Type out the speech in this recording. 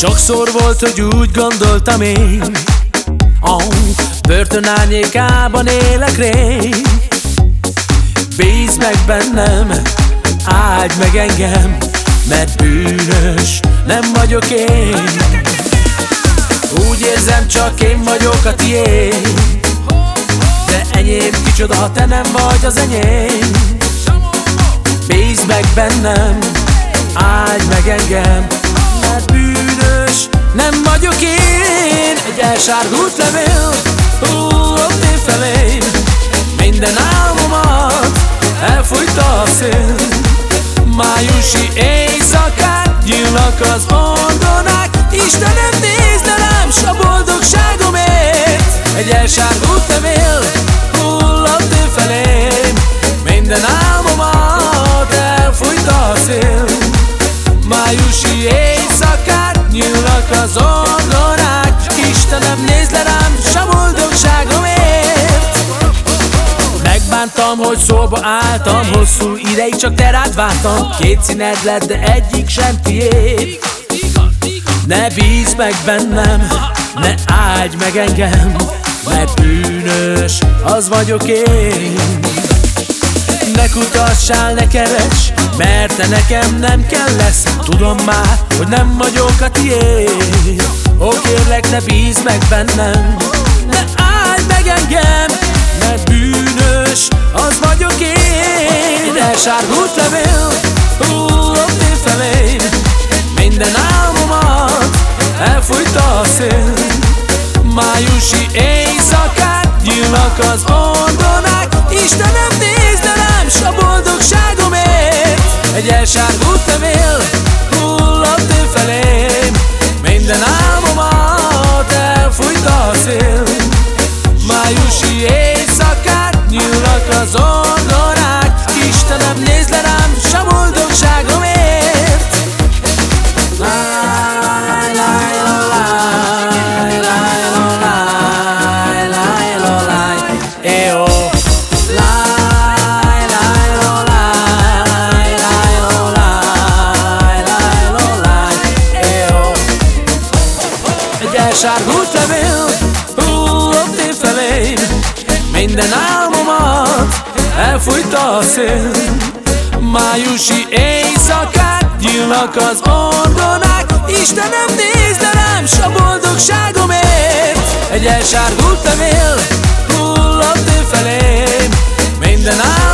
Sokszor volt, hogy úgy gondoltam én A börtön árnyékában élek rég. Bízz meg bennem, áldj meg engem Mert bűnös nem vagyok én. Úgy érzem, csak én vagyok a tiéd. De enyém kicsoda, ha te nem vagy az enyém. Bízz meg bennem, áldj meg engem. Mert bűnös nem vagyok én. Egy elsárgult levél, hú, ott én felém Minden álmomat elfújta a szél. Májusi éjszakát Egy elsárgult levél hullott ő felém. Minden álmomat elfújta a szél. Májusi éjszakát nyillak az ordonák Istenem nézd le rám, s a boldogságomért Megbántam, hogy szóba álltam Hosszú ideig csak te rád vártam. Két színed lett, de egyik sem tiéd. Ne bízz meg bennem, ne áldj meg engem Mert bűnös, az vagyok én. Ne kutassál, ne keres, mert te nekem nem kell lesz. Tudom már, hogy nem vagyok a tiéd. Ó kérlek, ne bízz meg bennem. Ne állj meg engem, mert bűnös, az vagyok én. Elsárgult levél, hullott én felém. Minden álmomat elfújta a szél. Májusi gyillak az ordonák Istenem nézd le rám, s a boldogságomért. Egy elsárgult levél hullott ő felém. Minden álmomat elsárgult levél hullott én felém. Minden álmomat elfújta a szél. Májusi éjszakát gyillak az ordonák Istenem nézd rám, s a boldogságomért Egy elsárgult levél hullott én felém. Minden álmomat